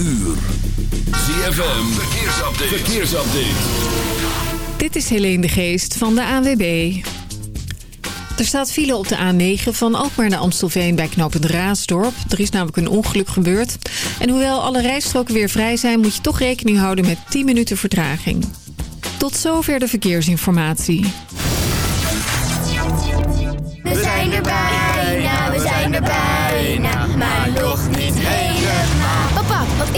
uur. ZFM, verkeersupdate. verkeersupdate. Dit is Helene de Geest van de ANWB. Er staat file op de A9 van Alkmaar naar Amstelveen bij knooppunt Raasdorp. Er is namelijk een ongeluk gebeurd. En hoewel alle rijstroken weer vrij zijn... moet je toch rekening houden met 10 minuten vertraging. Tot zover de verkeersinformatie. We zijn er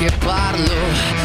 Che parlo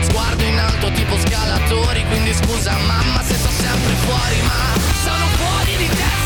Sguardo in alto tipo scalatori Quindi scusa mamma se sto sempre fuori Ma sono fuori di testa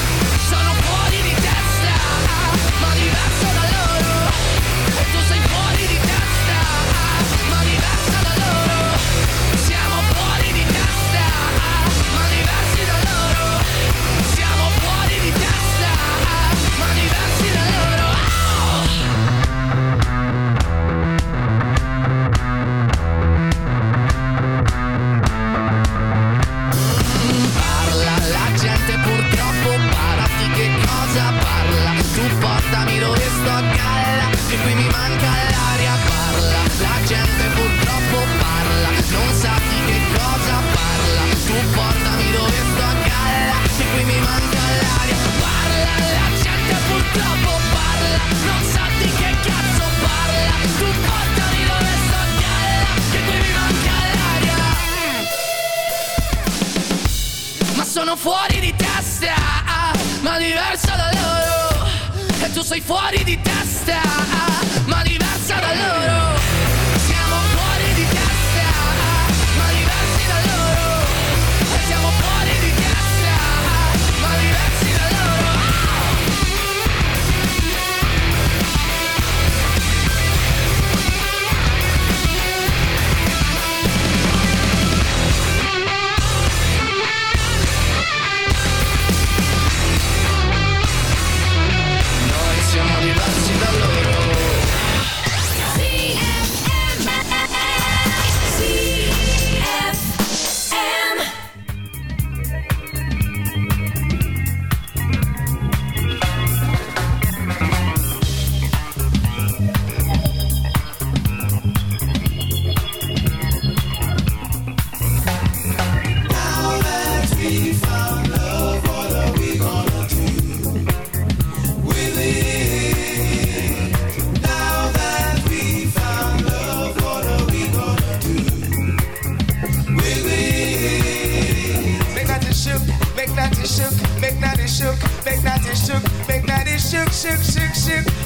sick, sick, sick.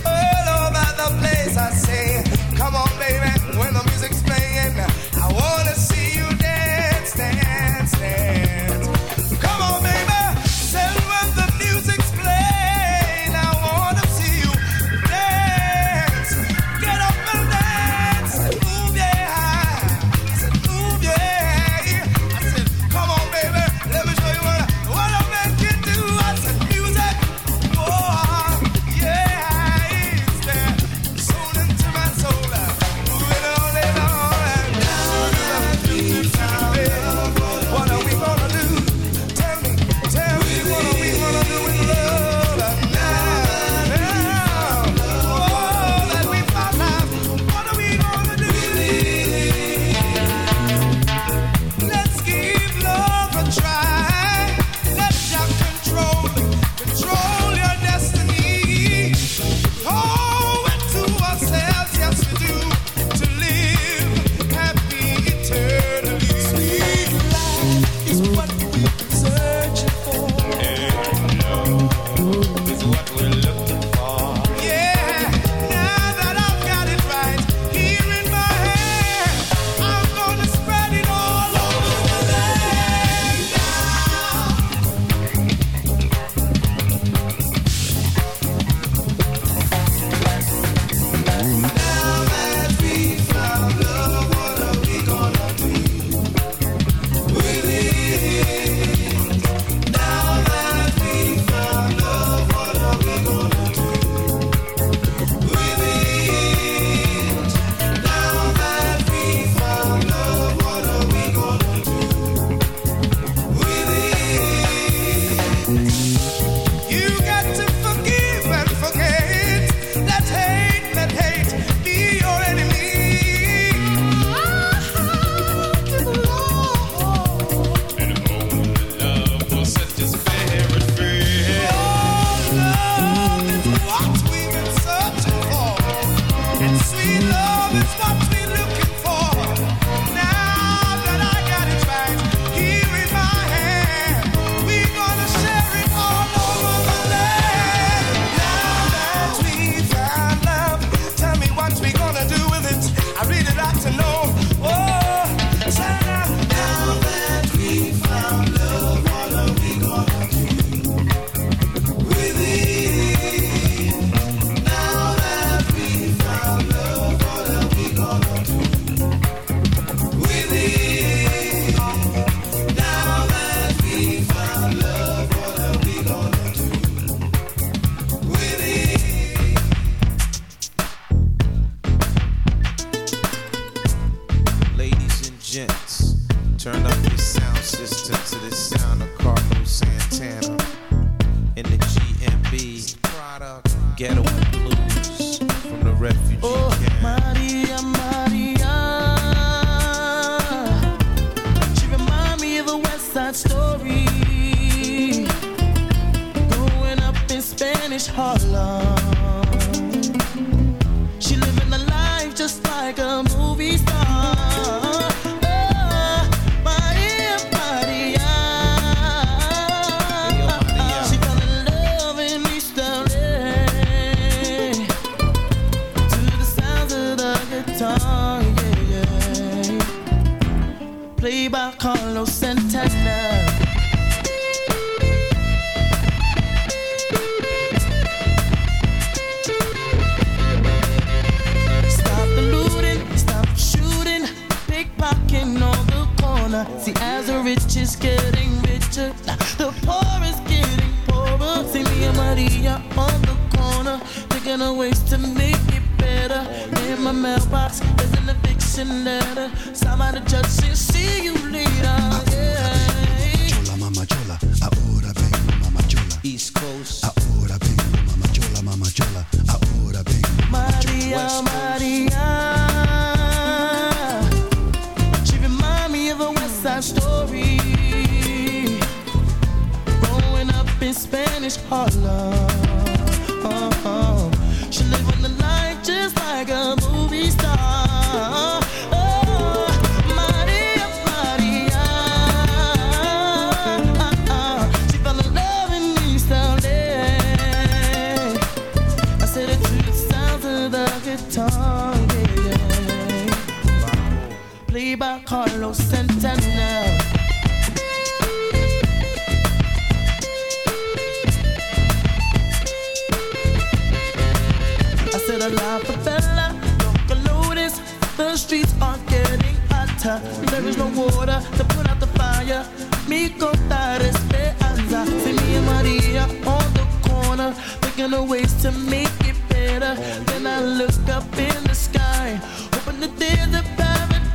Gonna ways to make it better. Oh, then yeah. I look up in the sky, hoping that there's a paradise.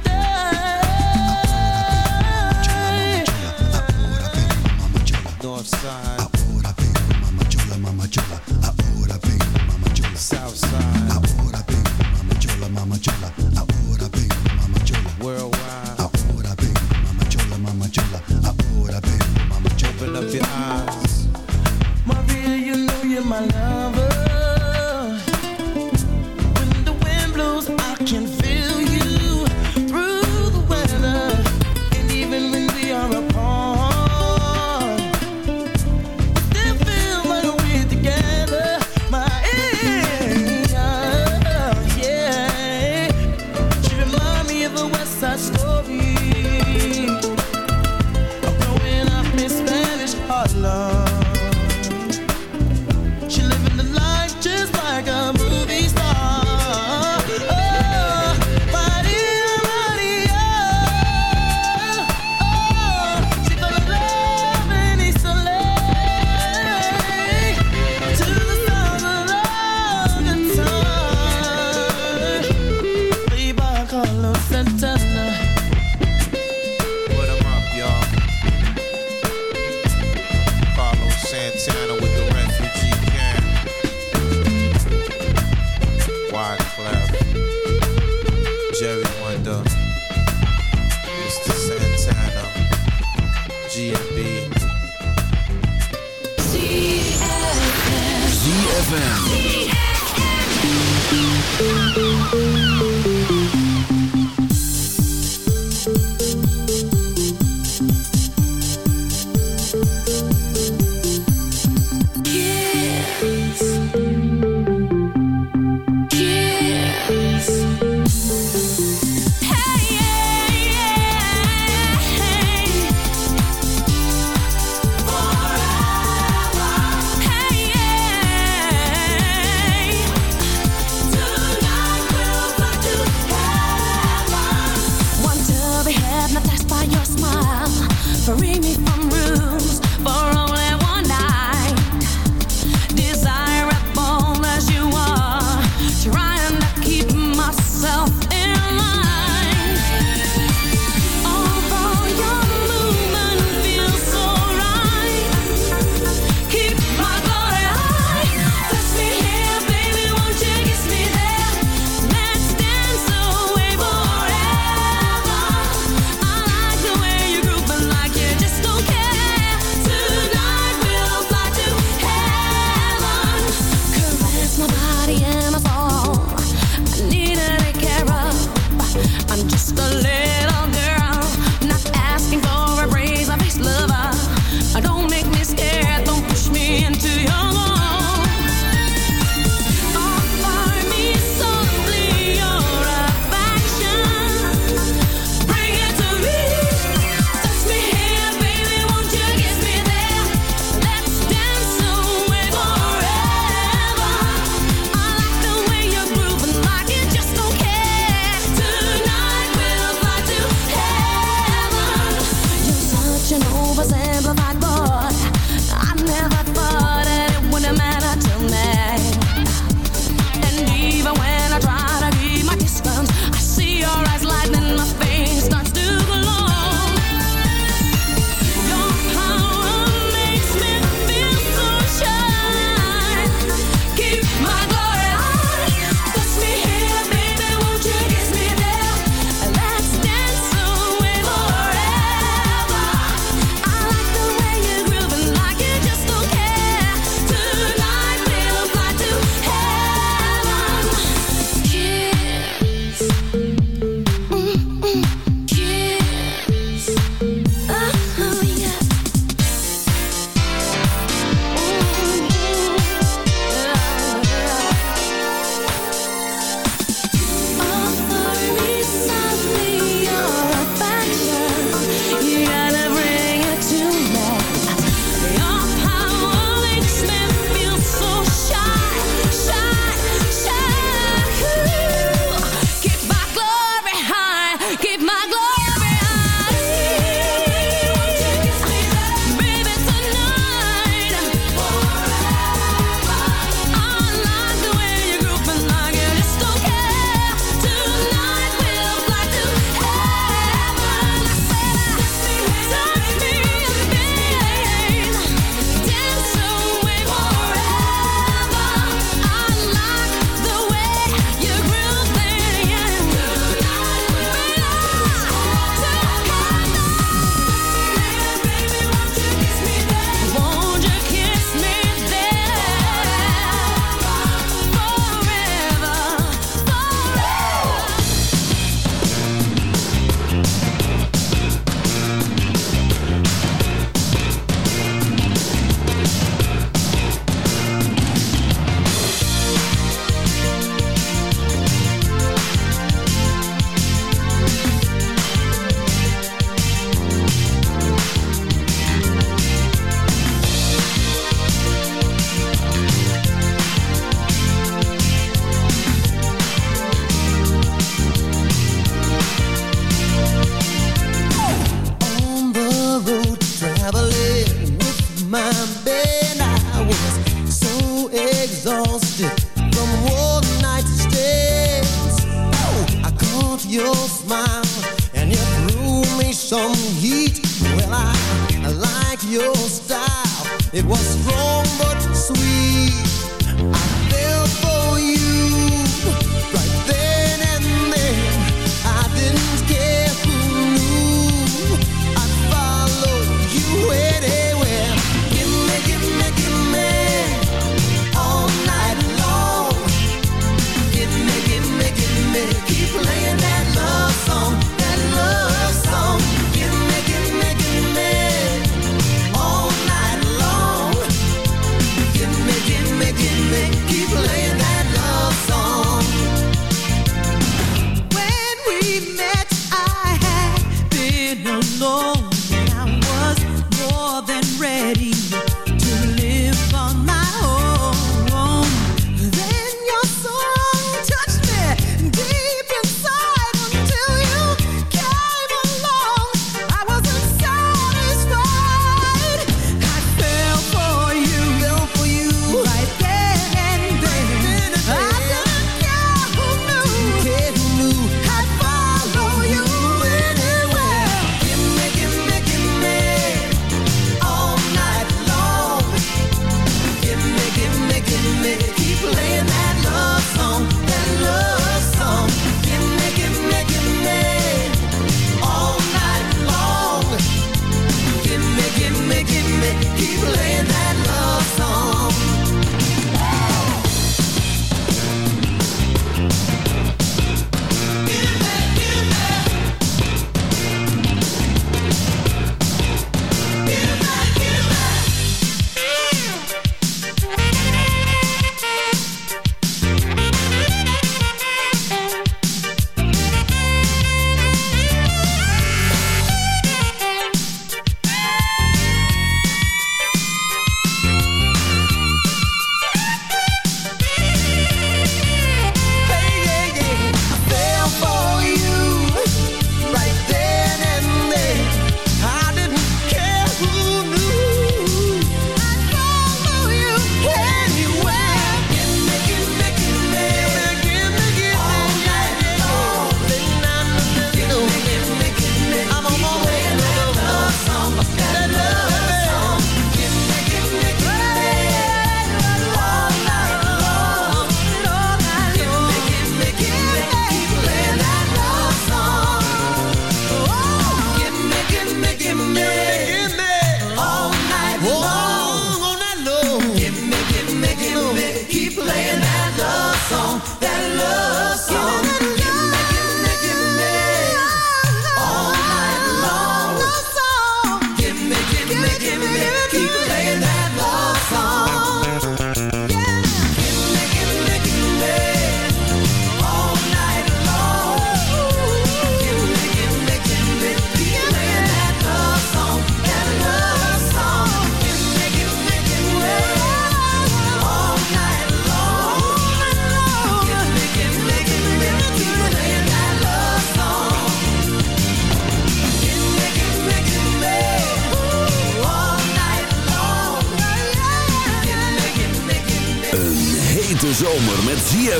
North. Ahora. Ahora. South side.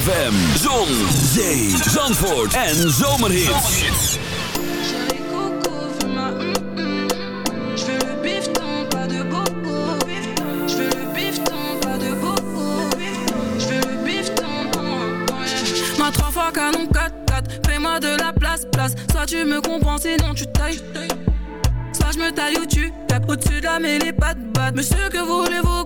ZFM, Zon, Zee, Zandvoort en Zomerhits. Ma trois fois canon 4-4, fais-moi de la place, place. Soit tu me compenses, non tu tailles. Soit je me taille ou tu tapes au-dessus de la mêlée, pas de batte. Monsieur, que voulez-vous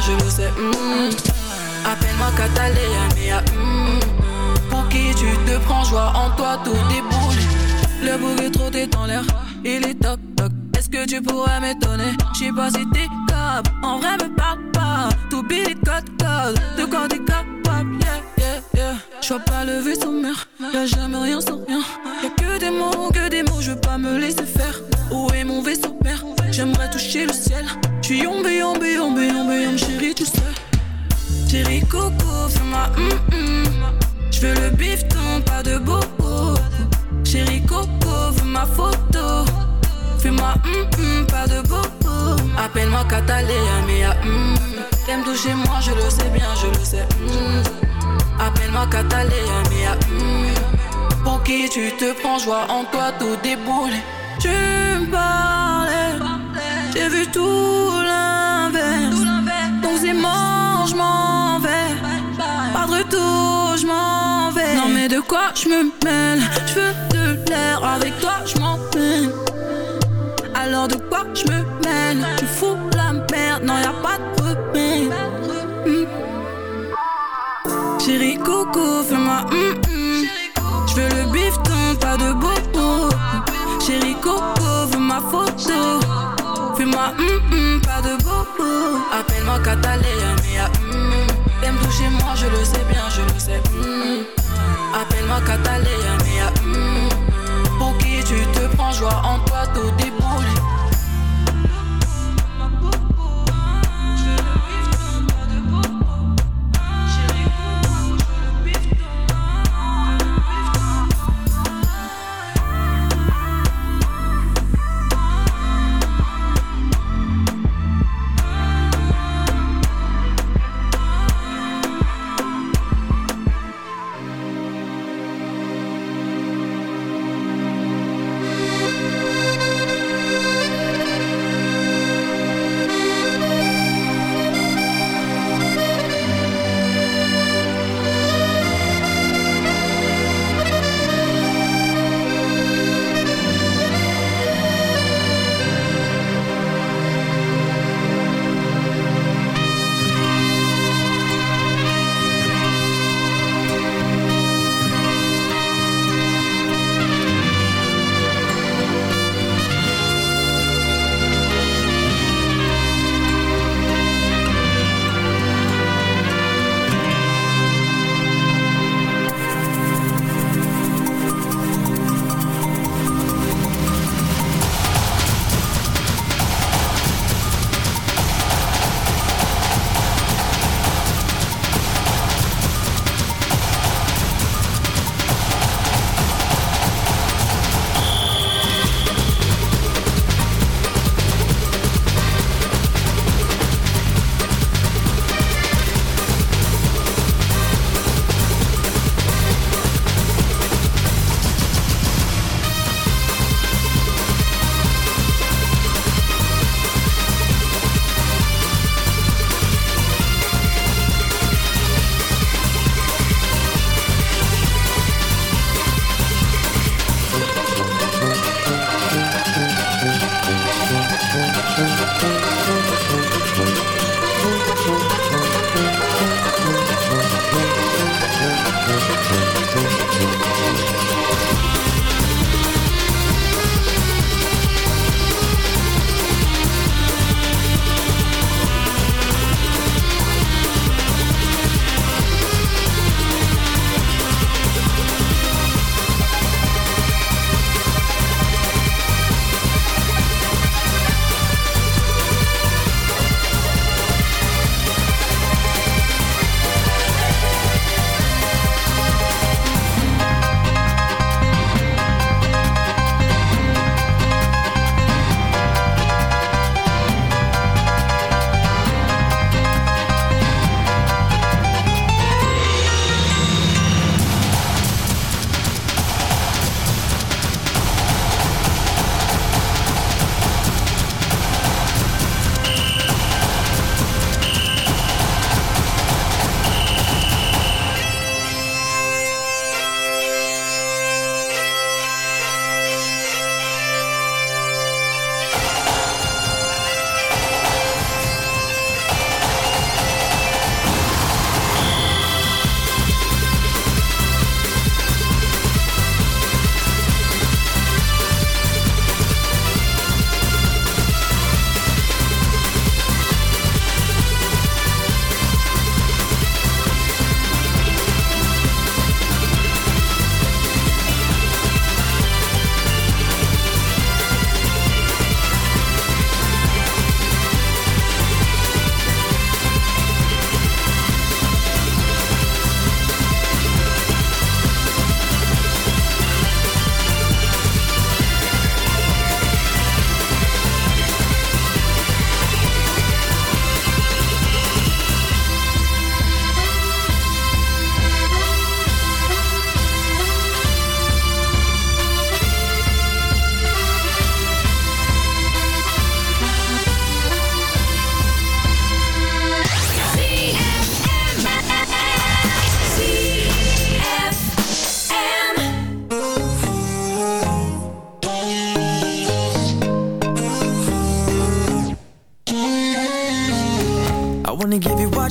je le sais. Hmm. Appelle-moi Cataléa, mais. Hmm. Pour qui tu te prends, joie en toi, tout déboule. Le bouquet trop est dans l'air, il est toc toc. Est-ce que tu pourrais m'étonner? J'sais pas si t'es cop, en vrai me parle pas. Tout billet code code, de quand t'es capable, yeah, yeah, yeah. J'vois pas le vaisseau mère, y'a jamais rien sans rien. Y'a que des mots, que des mots, je veux pas me laisser faire. Où est mon vaisseau père? J'aimerais toucher le ciel, tu y Hum. J'veux le bifton, pas de bobo. Chérie Coco, veux ma photo. Fais-moi pas de bobo. Appelle-moi Catalina, mais y'a hum. T'aimes toucher moi, je le sais bien, je le sais. hum. Appelle-moi Catalina, mais y'a hum. Pour qui tu te prends, je vois en toi tout débouler. Tu me parlais, j'ai vu tout l'inverse. Je m'en vais. Non mais de quoi je me mêle? Je veux de l'air, avec toi je m'en peine. Alors de quoi je me mêle? Tu fous la merde, non y'a pas de remède. Hmm. Chérie Coco, fais-moi hum hum. Je veux le bifton, pas de bobo. Chérie Coco, veux ma photo. Fais-moi hum hum, pas de bobo. Appelle-moi Catalina,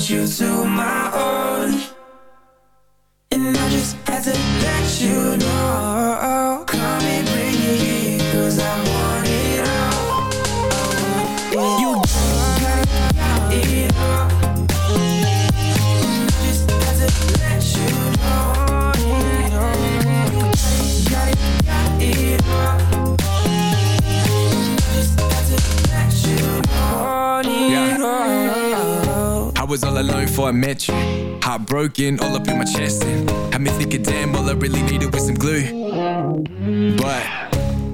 Want you to my own alone before I met you. Heartbroken, all up in my chest. And had me thinking, damn, all I really needed was some glue. But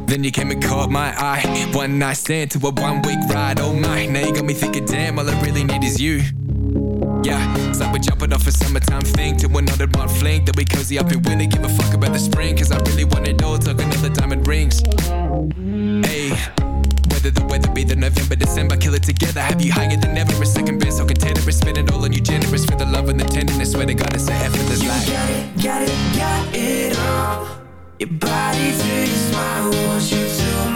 then you came and caught my eye. One night stand to a one week ride. Oh my, now you got me thinking, damn, all I really need is you. Yeah, like we're jumping off a summertime thing to another one fling. Then we cozy up and winter, give a fuck about the spring. Cause I really want it all, talking all the diamond rings. Hey, whether the weather be the November, December, kill it together. Have you higher than Swear to God, it's a effortless You life. got it, got it, got it all. Your body to your smile wants you to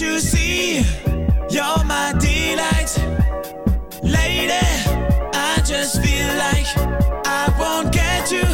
You see? You're my delight. Lady, I just feel like I won't get you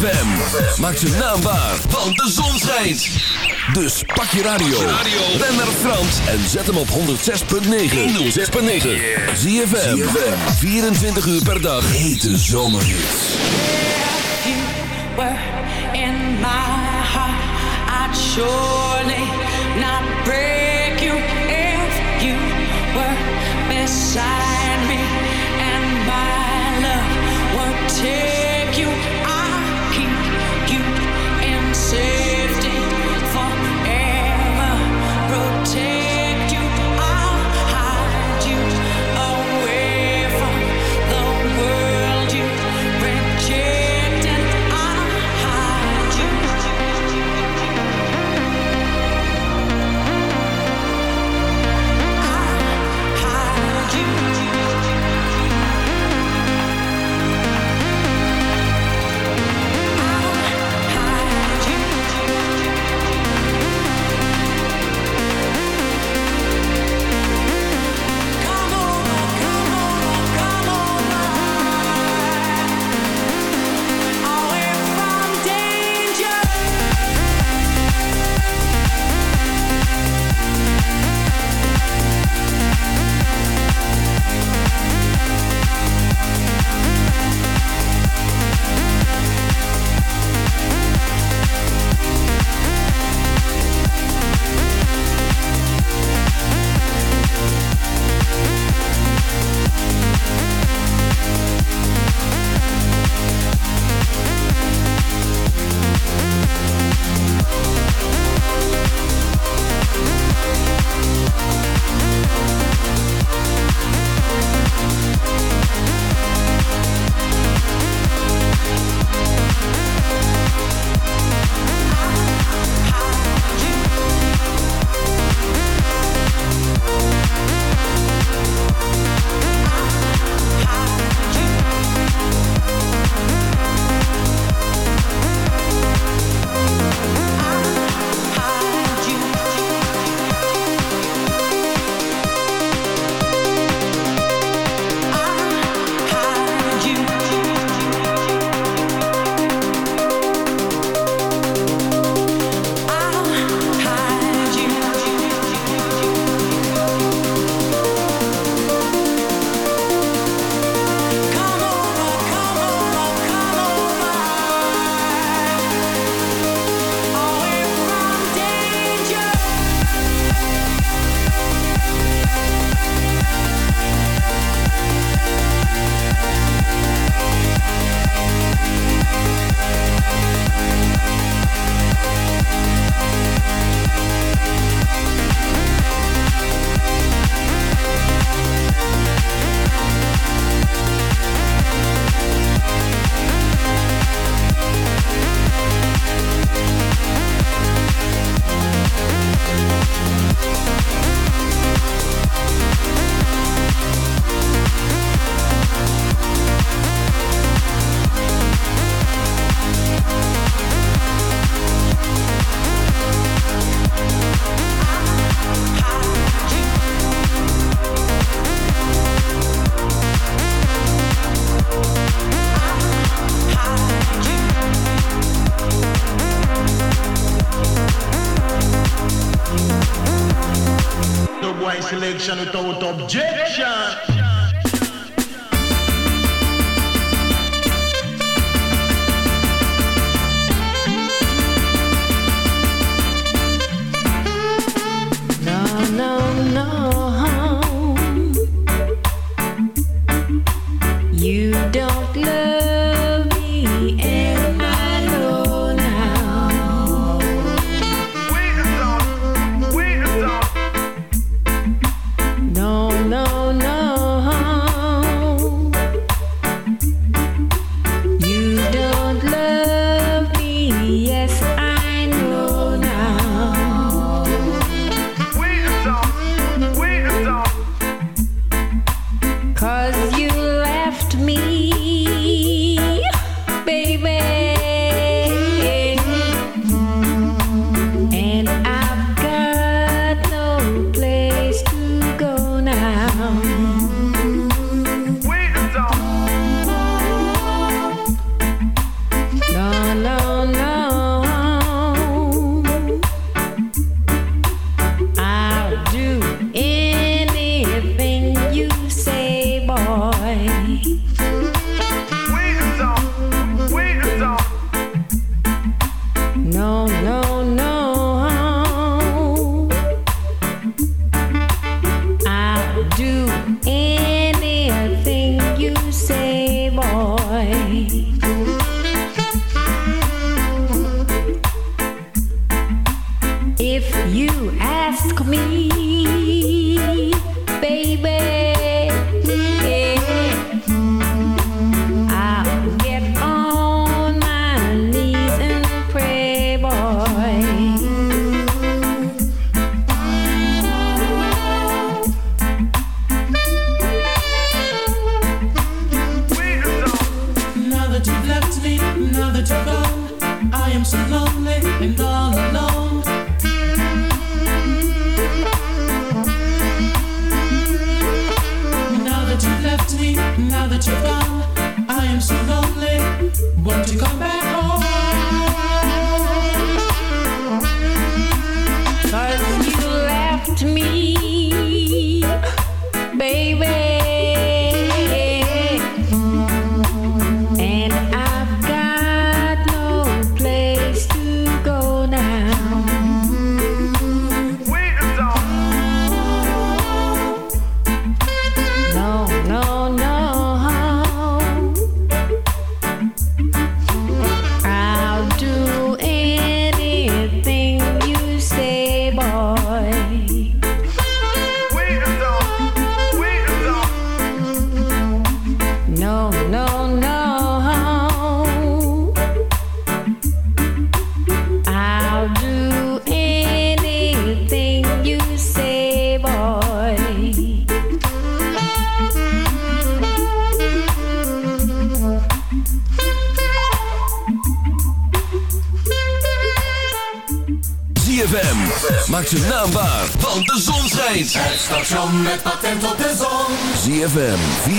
ZFM. Maak zijn naam waar, want de zon schijnt. Dus pak je radio. Ben naar Frans en zet hem op 106.9. 106.9. ZFM. 24 uur per dag. Hete zomerhits. in my heart, not break you you were beside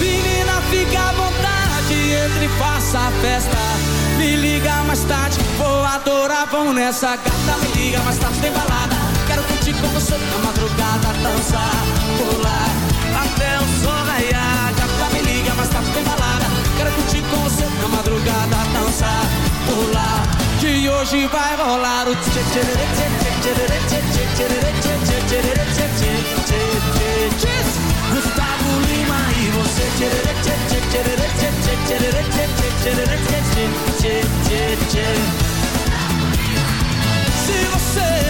Menina, fica à vontade, entre e faça a festa. Me liga mais tarde, vou adorar, vamos nessa gata. Me liga mais tarde, tem balada. Quero curtir com você na madrugada, dançar, pular, até o sol raiar. Gata, me liga mais tarde, tem balada. Quero curtir com você na madrugada, dançar, pular. Que hoje vai rolar o Gustavo Lima e você Se você.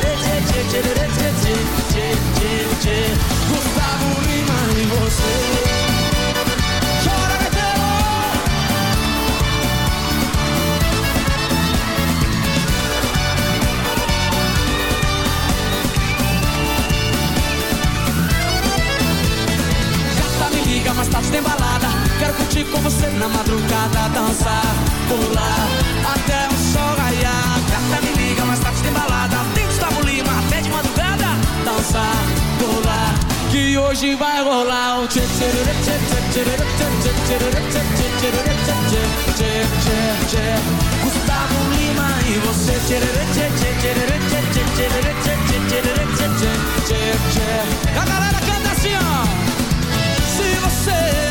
Gustavo Lima e você. mais tarde tá tem balada. Quero curtir com você na madrugada, dançar, pular. Dançar, pular. Que hoje vai rolar tchê tchê tchê tchê tchê tchê tchê tchê tchê tchê tchê Gustavo Lima e você tchê tchê tchê tchê tchê tchê tchê tchê tchê tchê tchê tchê A galera canta assim, ó. Se você